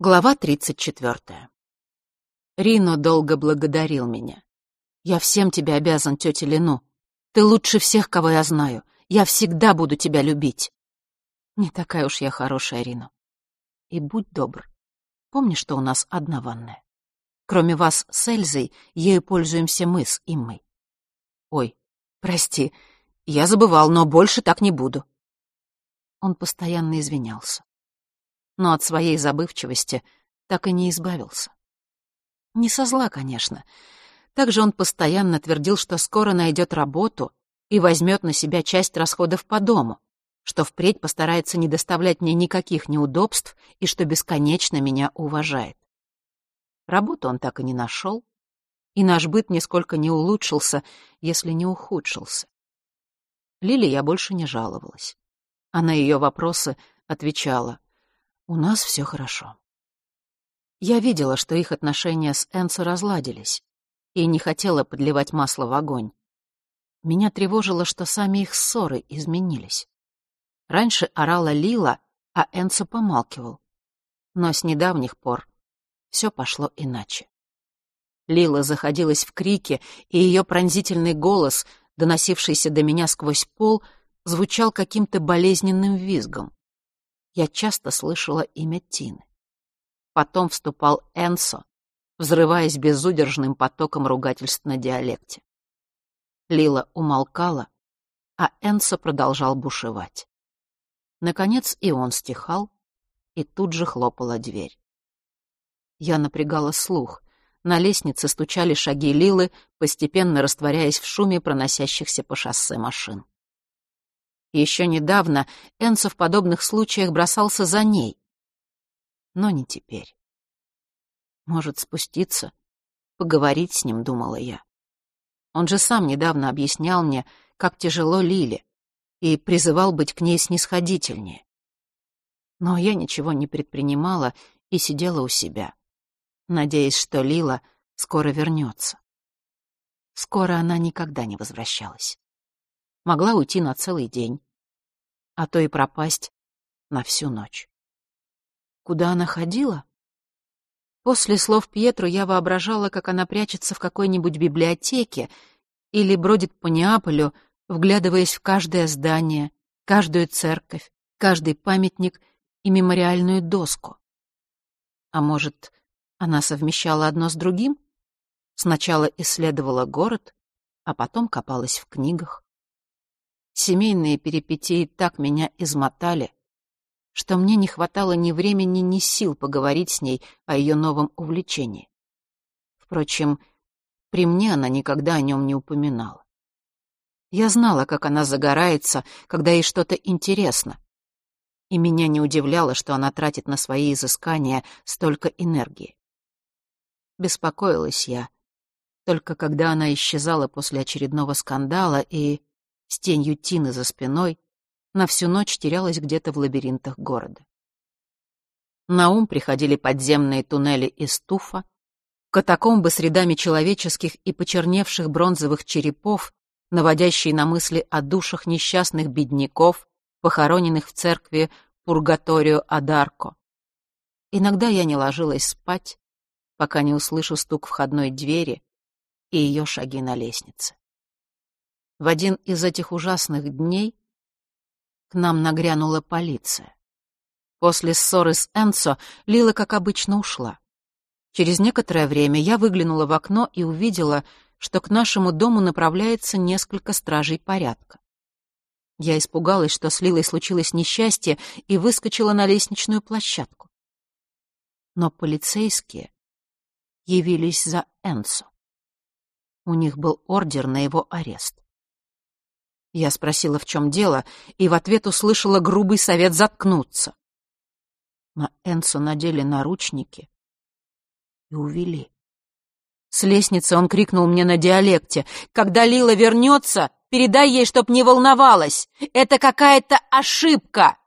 Глава 34. Рино долго благодарил меня. «Я всем тебе обязан, тетя Лену. Ты лучше всех, кого я знаю. Я всегда буду тебя любить». Не такая уж я хорошая, Рино. И будь добр. Помни, что у нас одна ванная. Кроме вас с Эльзой, ею пользуемся мы с Иммой. Ой, прости, я забывал, но больше так не буду. Он постоянно извинялся но от своей забывчивости так и не избавился. Не со зла, конечно. Также он постоянно твердил, что скоро найдет работу и возьмет на себя часть расходов по дому, что впредь постарается не доставлять мне никаких неудобств и что бесконечно меня уважает. Работу он так и не нашел, и наш быт нисколько не улучшился, если не ухудшился. Лиле я больше не жаловалась. А на ее вопросы отвечала — у нас все хорошо. Я видела, что их отношения с Энсо разладились, и не хотела подливать масло в огонь. Меня тревожило, что сами их ссоры изменились. Раньше орала Лила, а Энсо помалкивал. Но с недавних пор все пошло иначе. Лила заходилась в крики, и ее пронзительный голос, доносившийся до меня сквозь пол, звучал каким-то болезненным визгом я часто слышала имя Тины. Потом вступал Энсо, взрываясь безудержным потоком ругательств на диалекте. Лила умолкала, а Энсо продолжал бушевать. Наконец и он стихал, и тут же хлопала дверь. Я напрягала слух. На лестнице стучали шаги Лилы, постепенно растворяясь в шуме проносящихся по шоссе машин. Еще недавно Энсо в подобных случаях бросался за ней. Но не теперь. Может, спуститься, поговорить с ним, думала я. Он же сам недавно объяснял мне, как тяжело Лиле, и призывал быть к ней снисходительнее. Но я ничего не предпринимала и сидела у себя, надеясь, что Лила скоро вернется. Скоро она никогда не возвращалась могла уйти на целый день, а то и пропасть на всю ночь. Куда она ходила? После слов Пьетру я воображала, как она прячется в какой-нибудь библиотеке или бродит по Неаполю, вглядываясь в каждое здание, каждую церковь, каждый памятник и мемориальную доску. А может, она совмещала одно с другим? Сначала исследовала город, а потом копалась в книгах. Семейные перипетии так меня измотали, что мне не хватало ни времени, ни сил поговорить с ней о ее новом увлечении. Впрочем, при мне она никогда о нем не упоминала. Я знала, как она загорается, когда ей что-то интересно. И меня не удивляло, что она тратит на свои изыскания столько энергии. Беспокоилась я, только когда она исчезала после очередного скандала и с тенью Тины за спиной, на всю ночь терялась где-то в лабиринтах города. На ум приходили подземные туннели из туфа, катакомбы с рядами человеческих и почерневших бронзовых черепов, наводящие на мысли о душах несчастных бедняков, похороненных в церкви Пургаторио Адарко. Иногда я не ложилась спать, пока не услышу стук входной двери и ее шаги на лестнице. В один из этих ужасных дней к нам нагрянула полиция. После ссоры с Энцо Лила, как обычно, ушла. Через некоторое время я выглянула в окно и увидела, что к нашему дому направляется несколько стражей порядка. Я испугалась, что с Лилой случилось несчастье, и выскочила на лестничную площадку. Но полицейские явились за Энсо. У них был ордер на его арест. Я спросила, в чем дело, и в ответ услышала грубый совет заткнуться. На Энсо надели наручники и увели. С лестницы он крикнул мне на диалекте. «Когда Лила вернется, передай ей, чтоб не волновалась. Это какая-то ошибка!»